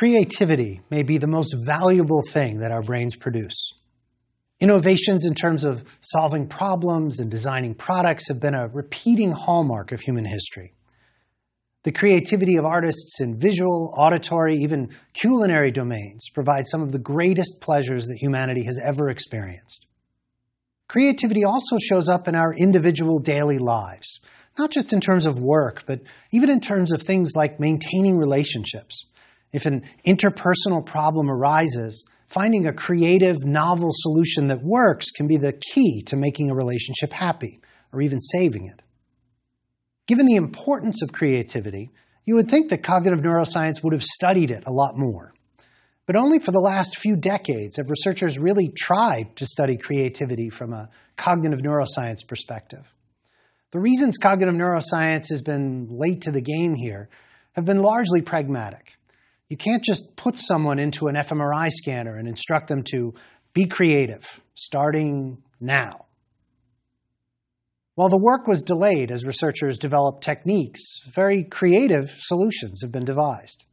Creativity may be the most valuable thing that our brains produce. Innovations in terms of solving problems and designing products have been a repeating hallmark of human history. The creativity of artists in visual, auditory, even culinary domains provide some of the greatest pleasures that humanity has ever experienced. Creativity also shows up in our individual daily lives, not just in terms of work, but even in terms of things like maintaining relationships. If an interpersonal problem arises, finding a creative, novel solution that works can be the key to making a relationship happy or even saving it. Given the importance of creativity, you would think that cognitive neuroscience would have studied it a lot more. But only for the last few decades have researchers really tried to study creativity from a cognitive neuroscience perspective. The reasons cognitive neuroscience has been late to the game here have been largely pragmatic. You can't just put someone into an fMRI scanner and instruct them to be creative, starting now. While the work was delayed as researchers developed techniques, very creative solutions have been devised.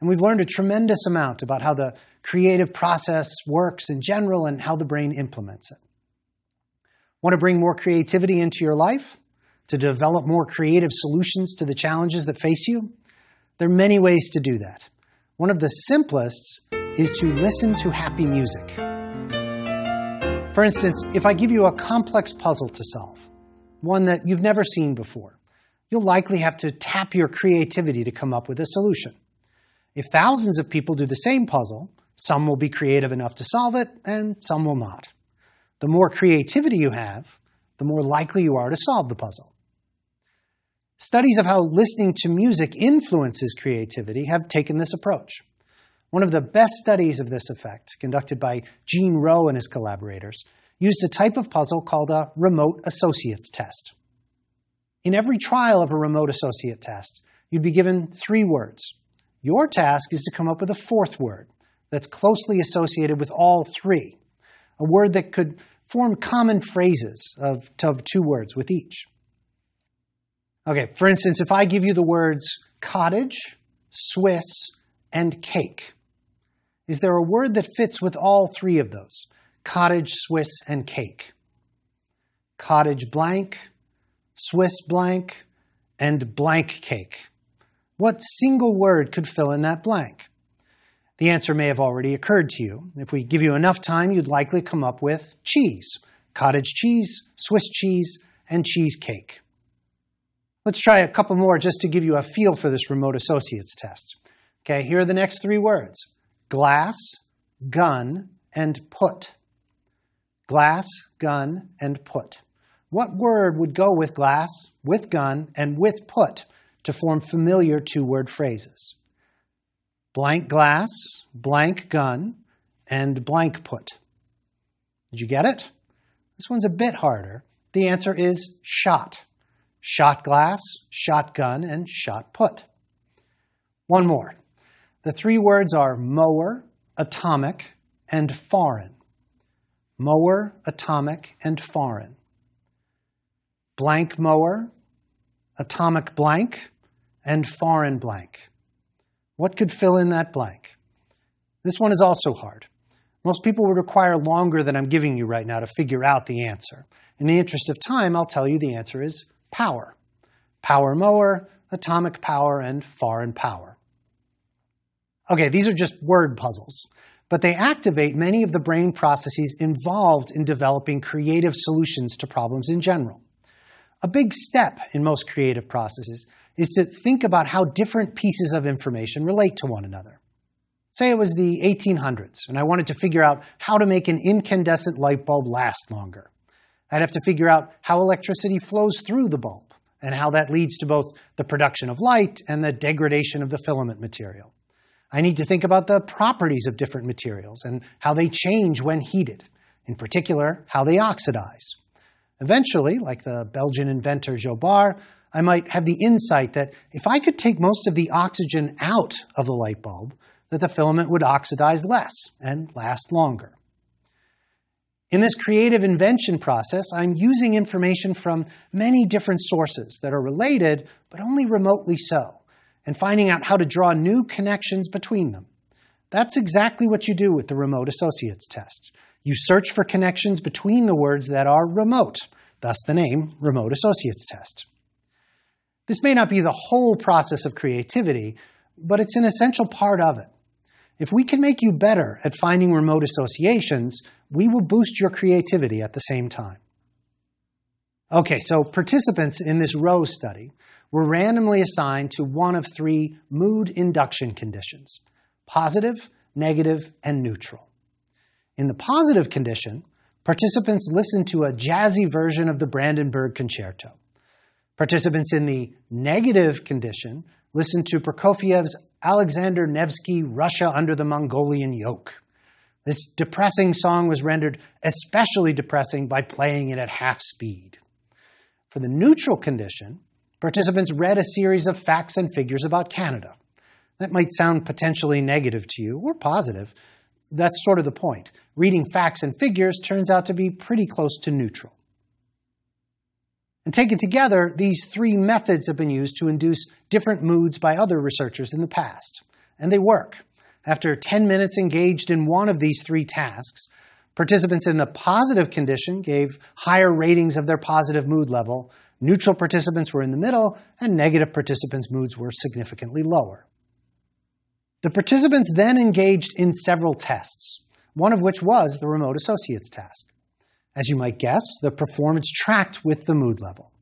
And we've learned a tremendous amount about how the creative process works in general and how the brain implements it. Want to bring more creativity into your life? To develop more creative solutions to the challenges that face you? There are many ways to do that. One of the simplest is to listen to happy music. For instance, if I give you a complex puzzle to solve, one that you've never seen before. You'll likely have to tap your creativity to come up with a solution. If thousands of people do the same puzzle, some will be creative enough to solve it, and some will not. The more creativity you have, the more likely you are to solve the puzzle. Studies of how listening to music influences creativity have taken this approach. One of the best studies of this effect, conducted by Gene Rowe and his collaborators, used a type of puzzle called a remote associates test. In every trial of a remote associate test, you'd be given three words. Your task is to come up with a fourth word that's closely associated with all three, a word that could form common phrases of, of two words with each. Okay, for instance, if I give you the words cottage, Swiss, and cake, is there a word that fits with all three of those? cottage, Swiss, and cake. Cottage blank, Swiss blank, and blank cake. What single word could fill in that blank? The answer may have already occurred to you. If we give you enough time, you'd likely come up with cheese, cottage cheese, Swiss cheese, and cheesecake. Let's try a couple more just to give you a feel for this remote associates test. Okay, here are the next three words glass, gun, and put glass, gun, and put. What word would go with glass, with gun, and with put to form familiar two-word phrases? Blank glass, blank gun, and blank put. Did you get it? This one's a bit harder. The answer is shot. Shot glass, shotgun, and shot put. One more. The three words are mower, atomic, and foreign mower, atomic, and foreign. Blank mower, atomic blank, and foreign blank. What could fill in that blank? This one is also hard. Most people would require longer than I'm giving you right now to figure out the answer. In the interest of time, I'll tell you the answer is power. Power mower, atomic power, and foreign power. Okay, these are just word puzzles but they activate many of the brain processes involved in developing creative solutions to problems in general. A big step in most creative processes is to think about how different pieces of information relate to one another. Say it was the 1800s, and I wanted to figure out how to make an incandescent light bulb last longer. I'd have to figure out how electricity flows through the bulb, and how that leads to both the production of light and the degradation of the filament material. I need to think about the properties of different materials and how they change when heated, in particular, how they oxidize. Eventually, like the Belgian inventor Jobard, I might have the insight that if I could take most of the oxygen out of the light bulb, that the filament would oxidize less and last longer. In this creative invention process, I'm using information from many different sources that are related, but only remotely so and finding out how to draw new connections between them. That's exactly what you do with the remote associates test. You search for connections between the words that are remote, thus the name remote associates test. This may not be the whole process of creativity, but it's an essential part of it. If we can make you better at finding remote associations, we will boost your creativity at the same time. Okay, so participants in this Rowe's study were randomly assigned to one of three mood induction conditions positive, negative, and neutral. In the positive condition, participants listened to a jazzy version of the Brandenburg Concerto. Participants in the negative condition listened to Prokofiev's Alexander Nevsky Russia Under the Mongolian Yoke. This depressing song was rendered especially depressing by playing it at half speed. For the neutral condition, participants read a series of facts and figures about Canada. That might sound potentially negative to you, or positive. That's sort of the point. Reading facts and figures turns out to be pretty close to neutral. And taken together, these three methods have been used to induce different moods by other researchers in the past. And they work. After 10 minutes engaged in one of these three tasks, participants in the positive condition gave higher ratings of their positive mood level, neutral participants were in the middle, and negative participants' moods were significantly lower. The participants then engaged in several tests, one of which was the remote associates task. As you might guess, the performance tracked with the mood level.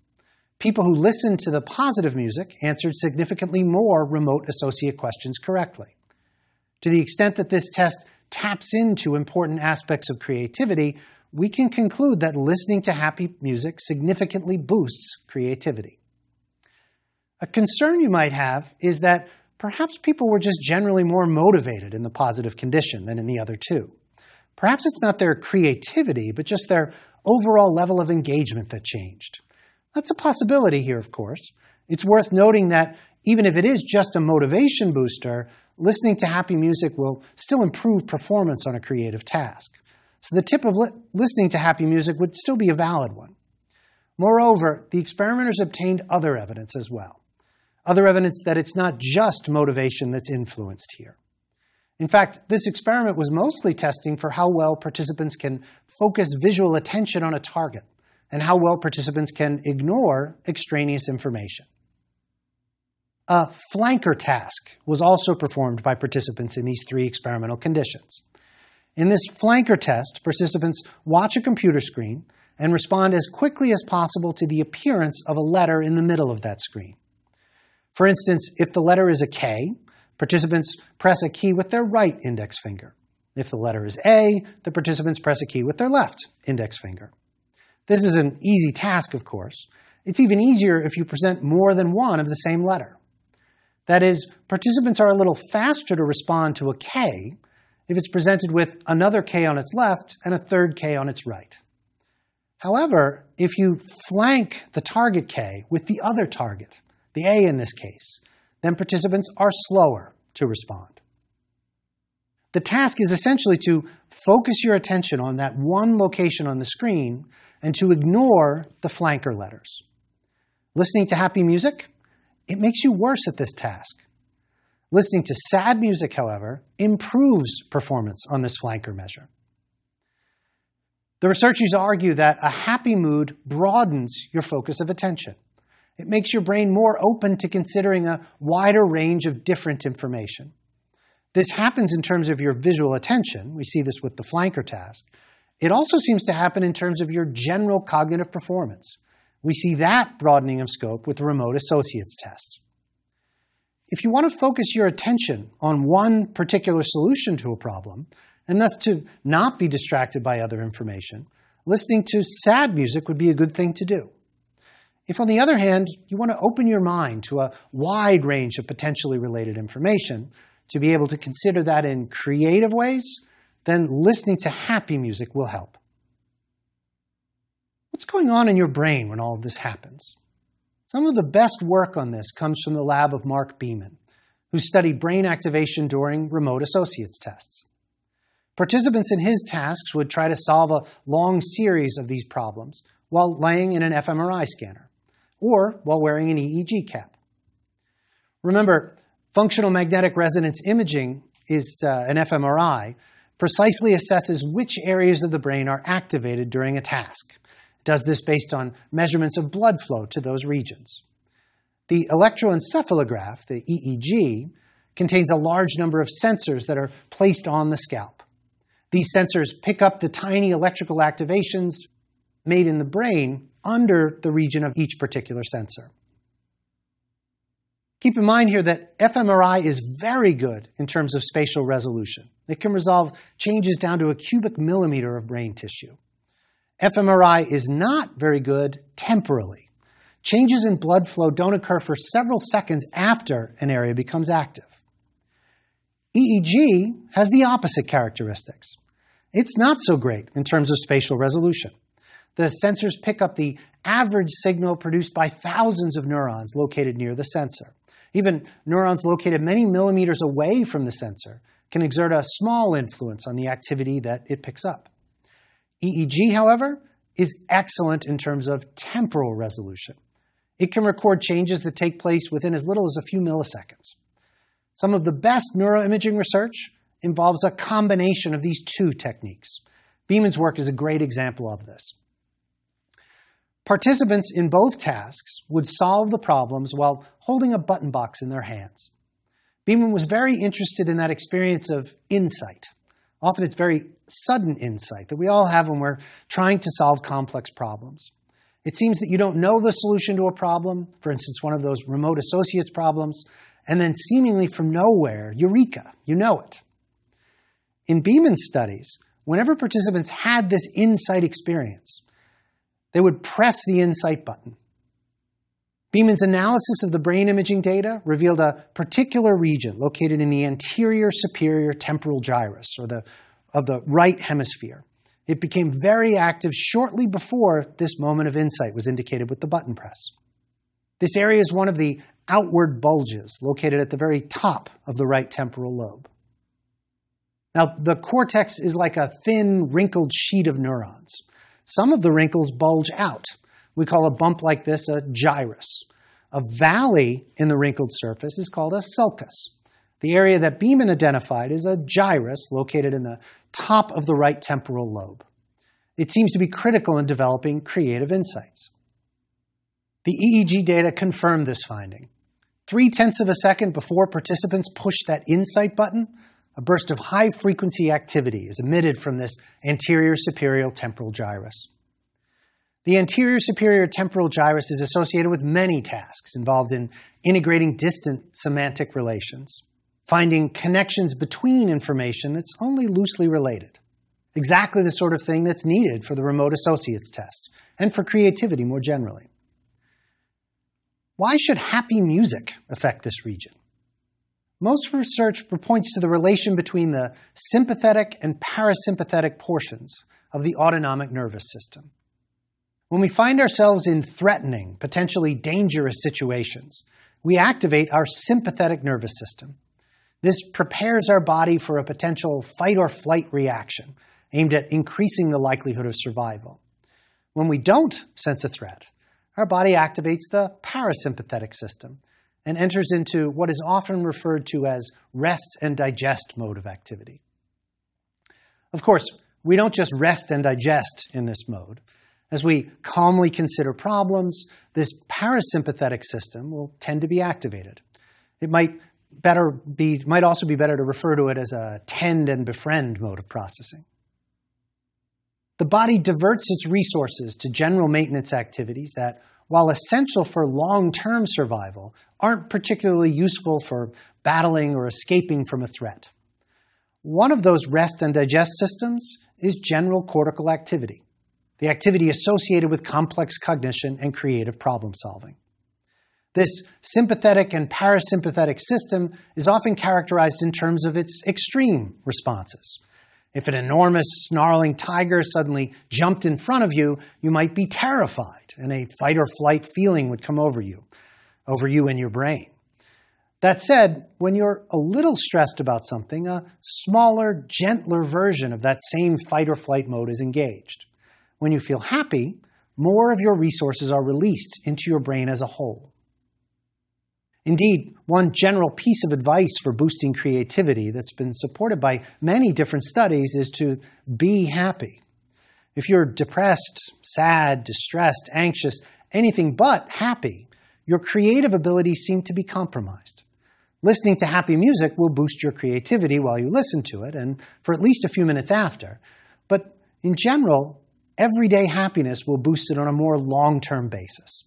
People who listened to the positive music answered significantly more remote associate questions correctly. To the extent that this test taps into important aspects of creativity, we can conclude that listening to happy music significantly boosts creativity. A concern you might have is that perhaps people were just generally more motivated in the positive condition than in the other two. Perhaps it's not their creativity, but just their overall level of engagement that changed. That's a possibility here, of course. It's worth noting that even if it is just a motivation booster, listening to happy music will still improve performance on a creative task. So the tip of li listening to happy music would still be a valid one. Moreover, the experimenters obtained other evidence as well. Other evidence that it's not just motivation that's influenced here. In fact, this experiment was mostly testing for how well participants can focus visual attention on a target and how well participants can ignore extraneous information. A flanker task was also performed by participants in these three experimental conditions. In this flanker test, participants watch a computer screen and respond as quickly as possible to the appearance of a letter in the middle of that screen. For instance, if the letter is a K, participants press a key with their right index finger. If the letter is A, the participants press a key with their left index finger. This is an easy task, of course. It's even easier if you present more than one of the same letter. That is, participants are a little faster to respond to a K if it's presented with another K on its left and a third K on its right. However, if you flank the target K with the other target, the A in this case, then participants are slower to respond. The task is essentially to focus your attention on that one location on the screen and to ignore the flanker letters. Listening to happy music, it makes you worse at this task. Listening to sad music, however, improves performance on this flanker measure. The researchers argue that a happy mood broadens your focus of attention. It makes your brain more open to considering a wider range of different information. This happens in terms of your visual attention. We see this with the flanker task. It also seems to happen in terms of your general cognitive performance. We see that broadening of scope with the remote associates test. If you want to focus your attention on one particular solution to a problem, and thus to not be distracted by other information, listening to sad music would be a good thing to do. If, on the other hand, you want to open your mind to a wide range of potentially related information, to be able to consider that in creative ways, then listening to happy music will help. What's going on in your brain when all of this happens? Some of the best work on this comes from the lab of Mark Beeman, who studied brain activation during remote associates tests. Participants in his tasks would try to solve a long series of these problems while laying in an fMRI scanner or while wearing an EEG cap. Remember, functional magnetic resonance imaging is uh, an fMRI precisely assesses which areas of the brain are activated during a task. Does this based on measurements of blood flow to those regions. The electroencephalograph, the EEG, contains a large number of sensors that are placed on the scalp. These sensors pick up the tiny electrical activations made in the brain under the region of each particular sensor. Keep in mind here that fMRI is very good in terms of spatial resolution. It can resolve changes down to a cubic millimeter of brain tissue. fMRI is not very good temporally. Changes in blood flow don't occur for several seconds after an area becomes active. EEG has the opposite characteristics. It's not so great in terms of spatial resolution. The sensors pick up the average signal produced by thousands of neurons located near the sensor. Even neurons located many millimeters away from the sensor can exert a small influence on the activity that it picks up. EEG, however, is excellent in terms of temporal resolution. It can record changes that take place within as little as a few milliseconds. Some of the best neuroimaging research involves a combination of these two techniques. Beeman's work is a great example of this. Participants in both tasks would solve the problems while holding a button box in their hands. Beeman was very interested in that experience of insight. Often it's very sudden insight that we all have when we're trying to solve complex problems. It seems that you don't know the solution to a problem, for instance, one of those remote associates problems, and then seemingly from nowhere, eureka, you know it. In Beeman's studies, whenever participants had this insight experience, they would press the insight button. Beeman's analysis of the brain imaging data revealed a particular region located in the anterior superior temporal gyrus, or the, of the right hemisphere. It became very active shortly before this moment of insight was indicated with the button press. This area is one of the outward bulges located at the very top of the right temporal lobe. Now, the cortex is like a thin, wrinkled sheet of neurons. Some of the wrinkles bulge out. We call a bump like this a gyrus. A valley in the wrinkled surface is called a sulcus. The area that Beeman identified is a gyrus located in the top of the right temporal lobe. It seems to be critical in developing creative insights. The EEG data confirmed this finding. Three tenths of a second before participants pushed that insight button, a burst of high frequency activity is emitted from this anterior superior temporal gyrus. The anterior superior temporal gyrus is associated with many tasks involved in integrating distant semantic relations, finding connections between information that's only loosely related. Exactly the sort of thing that's needed for the remote associates test and for creativity more generally. Why should happy music affect this region? Most research points to the relation between the sympathetic and parasympathetic portions of the autonomic nervous system. When we find ourselves in threatening, potentially dangerous situations, we activate our sympathetic nervous system. This prepares our body for a potential fight or flight reaction aimed at increasing the likelihood of survival. When we don't sense a threat, our body activates the parasympathetic system and enters into what is often referred to as rest and digest mode of activity. Of course, we don't just rest and digest in this mode. As we calmly consider problems, this parasympathetic system will tend to be activated. It might better be might also be better to refer to it as a tend and befriend mode of processing. The body diverts its resources to general maintenance activities that, while essential for long-term survival, aren't particularly useful for battling or escaping from a threat. One of those rest and digest systems is general cortical activity, the activity associated with complex cognition and creative problem solving. This sympathetic and parasympathetic system is often characterized in terms of its extreme responses. If an enormous snarling tiger suddenly jumped in front of you, you might be terrified and a fight or flight feeling would come over you, over you and your brain. That said, when you're a little stressed about something, a smaller, gentler version of that same fight or flight mode is engaged. When you feel happy, more of your resources are released into your brain as a whole. Indeed, one general piece of advice for boosting creativity that's been supported by many different studies is to be happy. If you're depressed, sad, distressed, anxious, anything but happy, your creative abilities seem to be compromised. Listening to happy music will boost your creativity while you listen to it and for at least a few minutes after. But in general, everyday happiness will boost it on a more long term basis.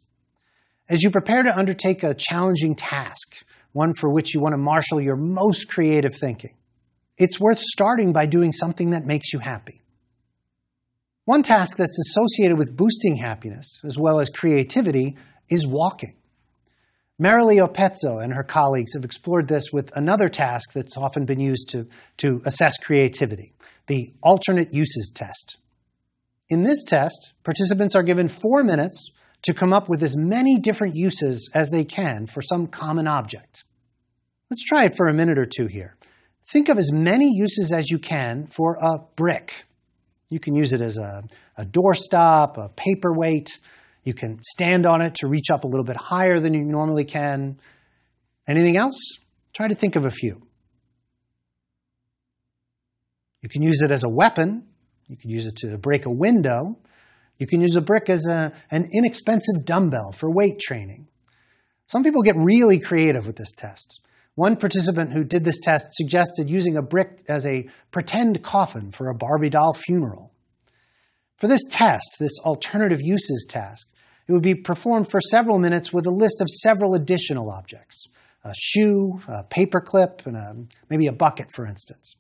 As you prepare to undertake a challenging task, one for which you want to marshal your most creative thinking, it's worth starting by doing something that makes you happy. One task that's associated with boosting happiness, as well as creativity, is walking. Marily Oppezzo and her colleagues have explored this with another task that's often been used to, to assess creativity, the alternate uses test. In this test, participants are given four minutes to come up with as many different uses as they can for some common object. Let's try it for a minute or two here. Think of as many uses as you can for a brick. You can use it as a, a doorstop, a paperweight, you can stand on it to reach up a little bit higher than you normally can. Anything else? Try to think of a few. You can use it as a weapon. You can use it to break a window. You can use a brick as a, an inexpensive dumbbell for weight training. Some people get really creative with this test. One participant who did this test suggested using a brick as a pretend coffin for a Barbie doll funeral. For this test, this alternative uses task, it would be performed for several minutes with a list of several additional objects a shoe, a paperclip, and a, maybe a bucket, for instance.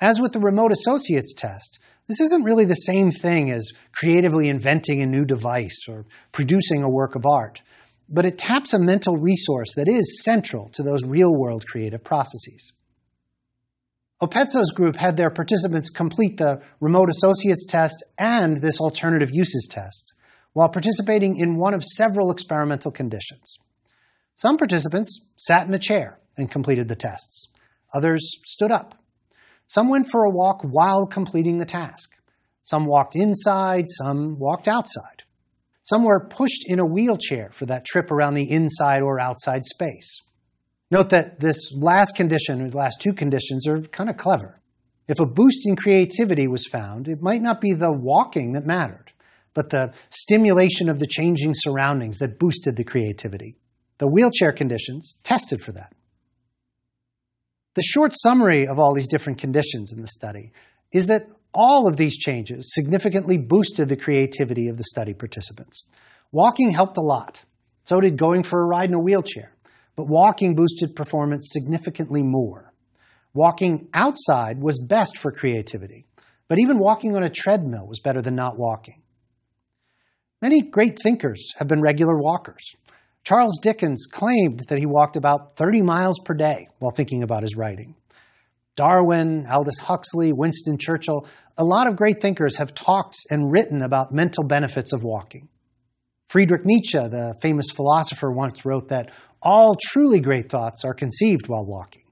As with the remote associates test, this isn't really the same thing as creatively inventing a new device or producing a work of art, but it taps a mental resource that is central to those real world creative processes. Oppezzo's group had their participants complete the remote associates test and this alternative uses test while participating in one of several experimental conditions. Some participants sat in a chair and completed the tests. Others stood up. Some went for a walk while completing the task. Some walked inside, some walked outside. Some were pushed in a wheelchair for that trip around the inside or outside space. Note that this last condition, or the last two conditions, are kind of clever. If a boost in creativity was found, it might not be the walking that mattered, but the stimulation of the changing surroundings that boosted the creativity. The wheelchair conditions tested for that. The short summary of all these different conditions in the study is that all of these changes significantly boosted the creativity of the study participants. Walking helped a lot. So did going for a ride in a wheelchair but walking boosted performance significantly more. Walking outside was best for creativity, but even walking on a treadmill was better than not walking. Many great thinkers have been regular walkers. Charles Dickens claimed that he walked about 30 miles per day while thinking about his writing. Darwin, Aldous Huxley, Winston Churchill, a lot of great thinkers have talked and written about mental benefits of walking. Friedrich Nietzsche, the famous philosopher, once wrote that all truly great thoughts are conceived while walking.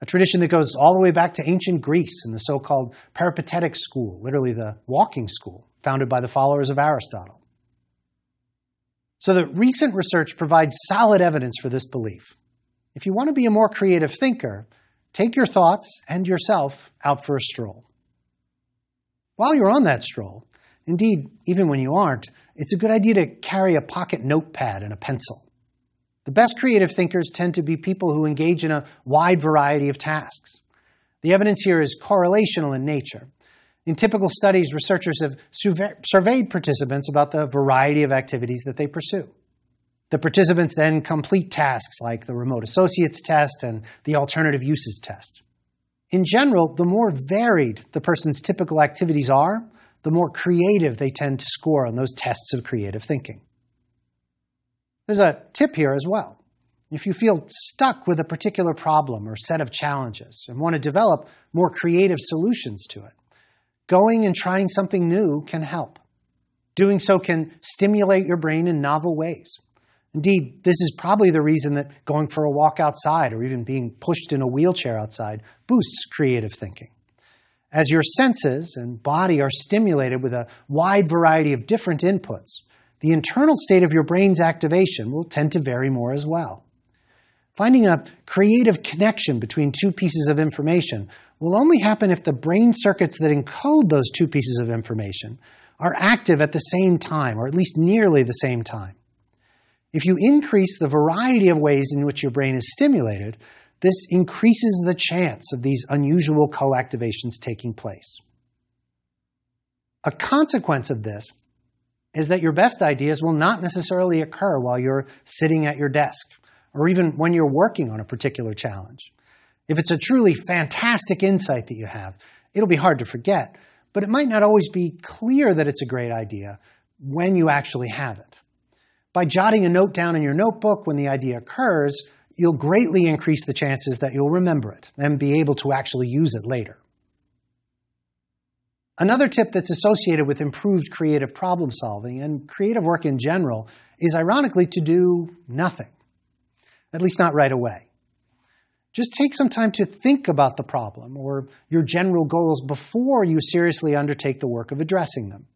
A tradition that goes all the way back to ancient Greece and the so called peripatetic school, literally the walking school, founded by the followers of Aristotle. So, the recent research provides solid evidence for this belief. If you want to be a more creative thinker, take your thoughts and yourself out for a stroll. While you're on that stroll, indeed, even when you aren't, it's a good idea to carry a pocket notepad and a pencil. The best creative thinkers tend to be people who engage in a wide variety of tasks. The evidence here is correlational in nature. In typical studies, researchers have surveyed participants about the variety of activities that they pursue. The participants then complete tasks like the remote associates test and the alternative uses test. In general, the more varied the person's typical activities are, the more creative they tend to score on those tests of creative thinking. There's a tip here as well. If you feel stuck with a particular problem or set of challenges and want to develop more creative solutions to it, going and trying something new can help. Doing so can stimulate your brain in novel ways. Indeed, this is probably the reason that going for a walk outside or even being pushed in a wheelchair outside boosts creative thinking. As your senses and body are stimulated with a wide variety of different inputs, the internal state of your brain's activation will tend to vary more as well. Finding a creative connection between two pieces of information will only happen if the brain circuits that encode those two pieces of information are active at the same time, or at least nearly the same time. If you increase the variety of ways in which your brain is stimulated, this increases the chance of these unusual co-activations taking place. A consequence of this is that your best ideas will not necessarily occur while you're sitting at your desk or even when you're working on a particular challenge. If it's a truly fantastic insight that you have, it'll be hard to forget, but it might not always be clear that it's a great idea when you actually have it. By jotting a note down in your notebook when the idea occurs, you'll greatly increase the chances that you'll remember it and be able to actually use it later. Another tip that's associated with improved creative problem solving and creative work in general is ironically to do nothing, at least not right away. Just take some time to think about the problem or your general goals before you seriously undertake the work of addressing them.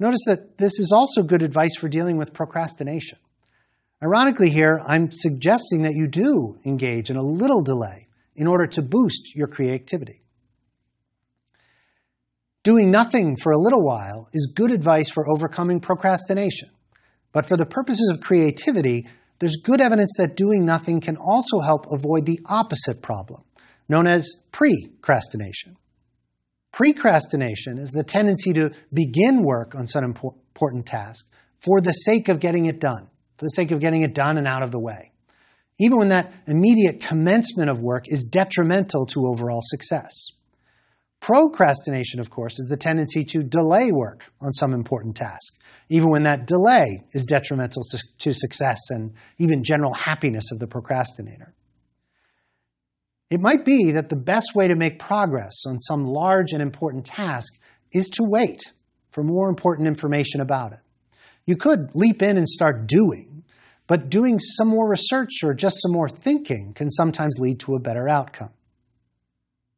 Notice that this is also good advice for dealing with procrastination. Ironically, here, I'm suggesting that you do engage in a little delay in order to boost your creativity. Doing nothing for a little while is good advice for overcoming procrastination. But for the purposes of creativity, there's good evidence that doing nothing can also help avoid the opposite problem, known as precrastination. Precrastination is the tendency to begin work on some important task for the sake of getting it done, for the sake of getting it done and out of the way, even when that immediate commencement of work is detrimental to overall success. Procrastination, of course, is the tendency to delay work on some important task, even when that delay is detrimental to success and even general happiness of the procrastinator. It might be that the best way to make progress on some large and important task is to wait for more important information about it. You could leap in and start doing, but doing some more research or just some more thinking can sometimes lead to a better outcome.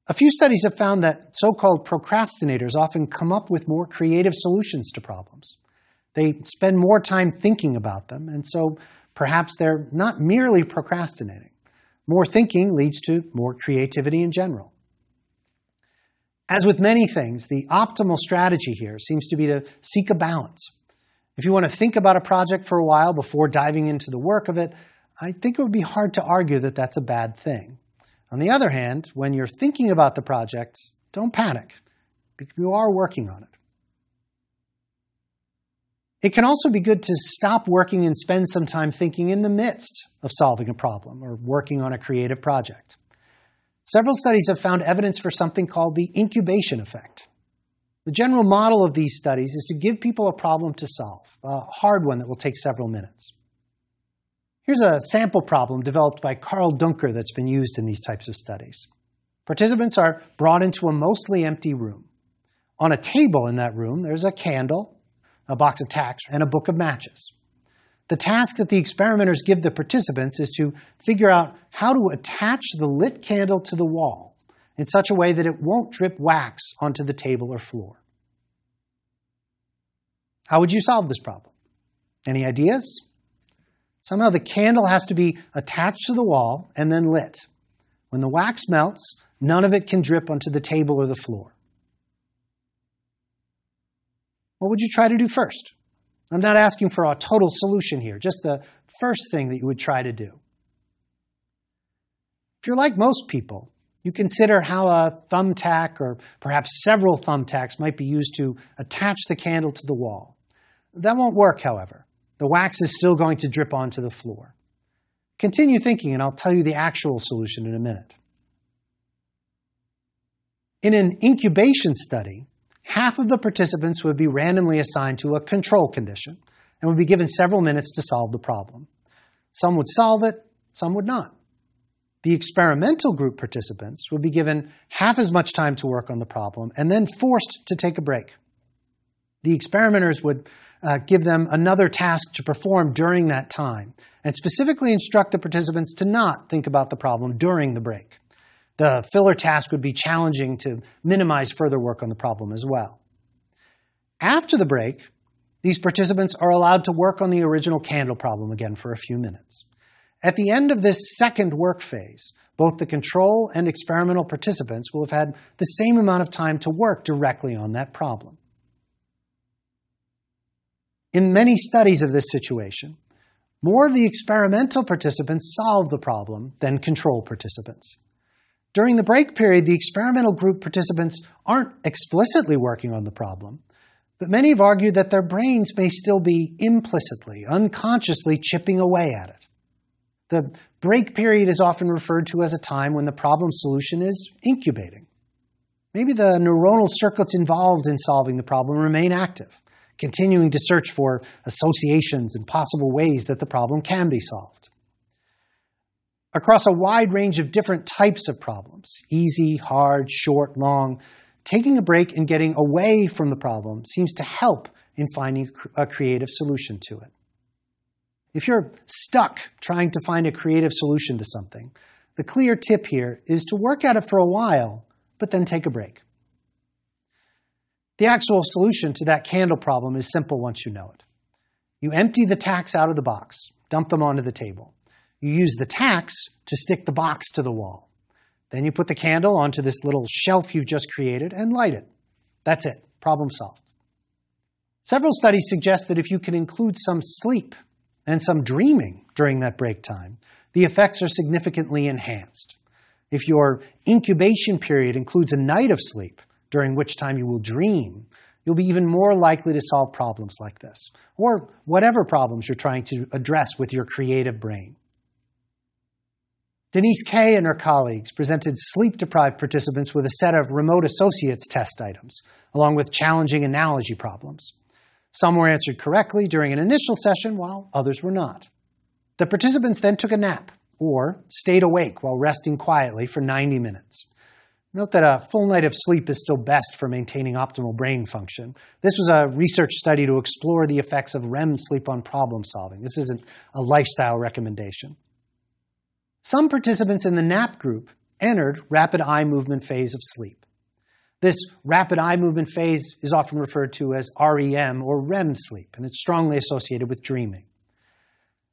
A few studies have found that so-called procrastinators often come up with more creative solutions to problems. They spend more time thinking about them, and so perhaps they're not merely procrastinating. More thinking leads to more creativity in general. As with many things, the optimal strategy here seems to be to seek a balance. If you want to think about a project for a while before diving into the work of it, I think it would be hard to argue that that's a bad thing. On the other hand, when you're thinking about the project, don't panic, because you are working on it. It can also be good to stop working and spend some time thinking in the midst of solving a problem or working on a creative project. Several studies have found evidence for something called the incubation effect. The general model of these studies is to give people a problem to solve, a hard one that will take several minutes. Here's a sample problem developed by Karl Duncker that's been used in these types of studies. Participants are brought into a mostly empty room. On a table in that room, there's a candle, a box of tacks, and a book of matches. The task that the experimenters give the participants is to figure out how to attach the lit candle to the wall in such a way that it won't drip wax onto the table or floor. How would you solve this problem? Any ideas? Somehow the candle has to be attached to the wall and then lit. When the wax melts, none of it can drip onto the table or the floor. What would you try to do first? I'm not asking for a total solution here, just the first thing that you would try to do. If you're like most people, you consider how a thumbtack or perhaps several thumbtacks might be used to attach the candle to the wall. That won't work, however. The wax is still going to drip onto the floor. Continue thinking, and I'll tell you the actual solution in a minute. In an incubation study, half of the participants would be randomly assigned to a control condition and would be given several minutes to solve the problem. Some would solve it, some would not. The experimental group participants would be given half as much time to work on the problem and then forced to take a break. The experimenters would uh, give them another task to perform during that time, and specifically instruct the participants to not think about the problem during the break. The filler task would be challenging to minimize further work on the problem as well. After the break, these participants are allowed to work on the original candle problem again for a few minutes. At the end of this second work phase, both the control and experimental participants will have had the same amount of time to work directly on that problem. In many studies of this situation, more of the experimental participants solve the problem than control participants. During the break period, the experimental group participants aren't explicitly working on the problem, but many have argued that their brains may still be implicitly, unconsciously chipping away at it. The break period is often referred to as a time when the problem solution is incubating. Maybe the neuronal circuits involved in solving the problem remain active, continuing to search for associations and possible ways that the problem can be solved. Across a wide range of different types of problems easy, hard, short, long taking a break and getting away from the problem seems to help in finding a creative solution to it. If you're stuck trying to find a creative solution to something, the clear tip here is to work at it for a while, but then take a break. The actual solution to that candle problem is simple once you know it. You empty the tacks out of the box, dump them onto the table. You use the tacks to stick the box to the wall. Then you put the candle onto this little shelf you've just created and light it. That's it. Problem solved. Several studies suggest that if you can include some sleep and some dreaming during that break time, the effects are significantly enhanced. If your incubation period includes a night of sleep, during which time you will dream, you'll be even more likely to solve problems like this, or whatever problems you're trying to address with your creative brain. Denise Kay and her colleagues presented sleep-deprived participants with a set of remote associates test items, along with challenging analogy problems. Some were answered correctly during an initial session, while others were not. The participants then took a nap, or stayed awake while resting quietly for 90 minutes. Note that a full night of sleep is still best for maintaining optimal brain function. This was a research study to explore the effects of REM sleep on problem solving. This isn't a lifestyle recommendation. Some participants in the nap group entered rapid eye movement phase of sleep. This rapid eye movement phase is often referred to as REM or REM sleep, and it's strongly associated with dreaming.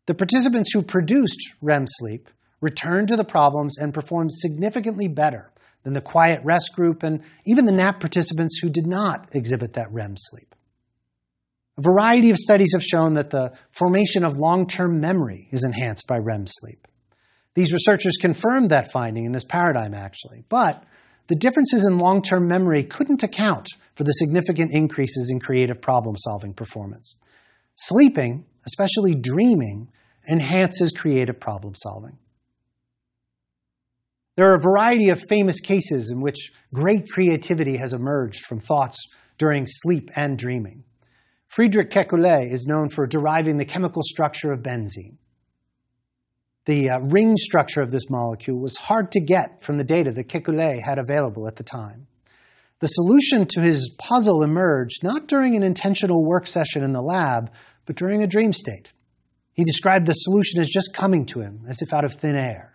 The participants who produced REM sleep returned to the problems and performed significantly better than the quiet rest group and even the nap participants who did not exhibit that REM sleep. A variety of studies have shown that the formation of long term memory is enhanced by REM sleep. These researchers confirmed that finding in this paradigm, actually, but the differences in long term memory couldn't account for the significant increases in creative problem solving performance. Sleeping, especially dreaming, enhances creative problem solving. There are a variety of famous cases in which great creativity has emerged from thoughts during sleep and dreaming. Friedrich Kekulé is known for deriving the chemical structure of benzene the uh, ring structure of this molecule was hard to get from the data that Kekulé had available at the time. The solution to his puzzle emerged not during an intentional work session in the lab, but during a dream state. He described the solution as just coming to him, as if out of thin air.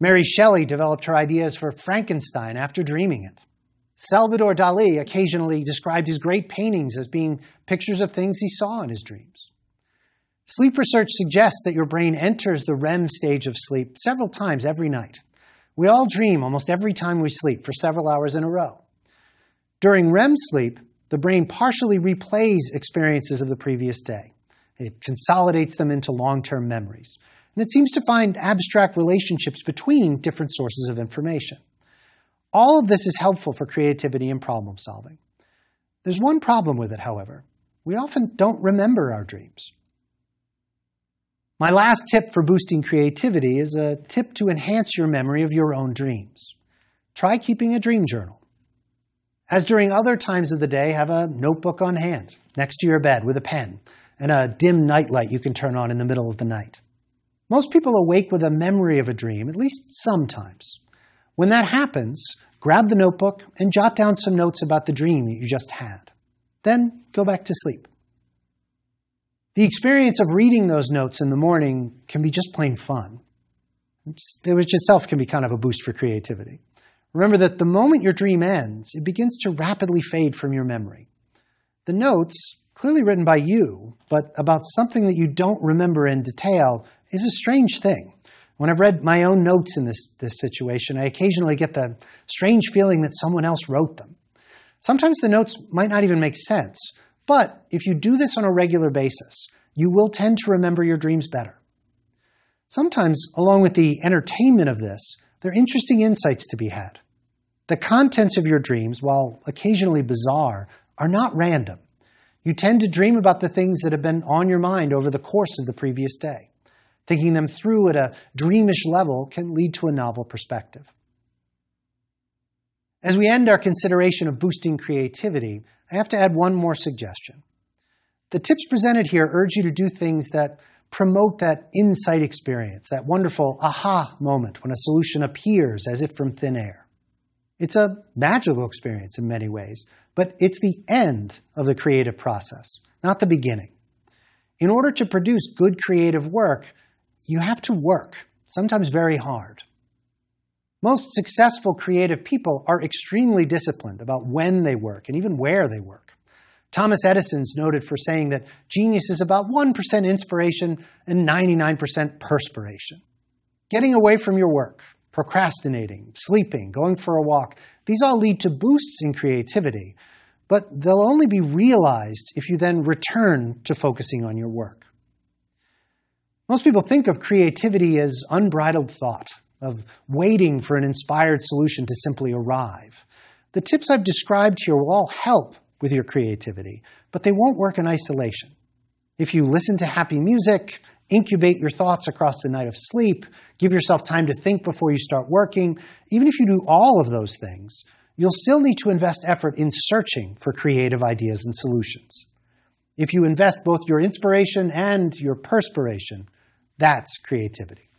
Mary Shelley developed her ideas for Frankenstein after dreaming it. Salvador Dali occasionally described his great paintings as being pictures of things he saw in his dreams. Sleep research suggests that your brain enters the REM stage of sleep several times every night. We all dream almost every time we sleep for several hours in a row. During REM sleep, the brain partially replays experiences of the previous day. It consolidates them into long term memories. And it seems to find abstract relationships between different sources of information. All of this is helpful for creativity and problem solving. There's one problem with it, however. We often don't remember our dreams. My last tip for boosting creativity is a tip to enhance your memory of your own dreams. Try keeping a dream journal. As during other times of the day, have a notebook on hand next to your bed with a pen and a dim nightlight you can turn on in the middle of the night. Most people awake with a memory of a dream, at least sometimes. When that happens, grab the notebook and jot down some notes about the dream that you just had. Then go back to sleep. The experience of reading those notes in the morning can be just plain fun, which itself can be kind of a boost for creativity. Remember that the moment your dream ends, it begins to rapidly fade from your memory. The notes, clearly written by you, but about something that you don't remember in detail, is a strange thing. When I've read my own notes in this, this situation, I occasionally get the strange feeling that someone else wrote them. Sometimes the notes might not even make sense, but if you do this on a regular basis, you will tend to remember your dreams better. Sometimes, along with the entertainment of this, there are interesting insights to be had. The contents of your dreams, while occasionally bizarre, are not random. You tend to dream about the things that have been on your mind over the course of the previous day. Thinking them through at a dreamish level can lead to a novel perspective. As we end our consideration of boosting creativity, I have to add one more suggestion. The tips presented here urge you to do things that promote that insight experience, that wonderful aha moment when a solution appears as if from thin air. It's a magical experience in many ways, but it's the end of the creative process, not the beginning. In order to produce good creative work, you have to work, sometimes very hard. Most successful creative people are extremely disciplined about when they work and even where they work. Thomas Edison's noted for saying that genius is about 1% inspiration and 99% perspiration. Getting away from your work, procrastinating, sleeping, going for a walk, these all lead to boosts in creativity, but they'll only be realized if you then return to focusing on your work. Most people think of creativity as unbridled thought, of waiting for an inspired solution to simply arrive. The tips I've described here will all help with your creativity, but they won't work in isolation. If you listen to happy music, incubate your thoughts across the night of sleep, give yourself time to think before you start working, even if you do all of those things, you'll still need to invest effort in searching for creative ideas and solutions. If you invest both your inspiration and your perspiration, that's creativity.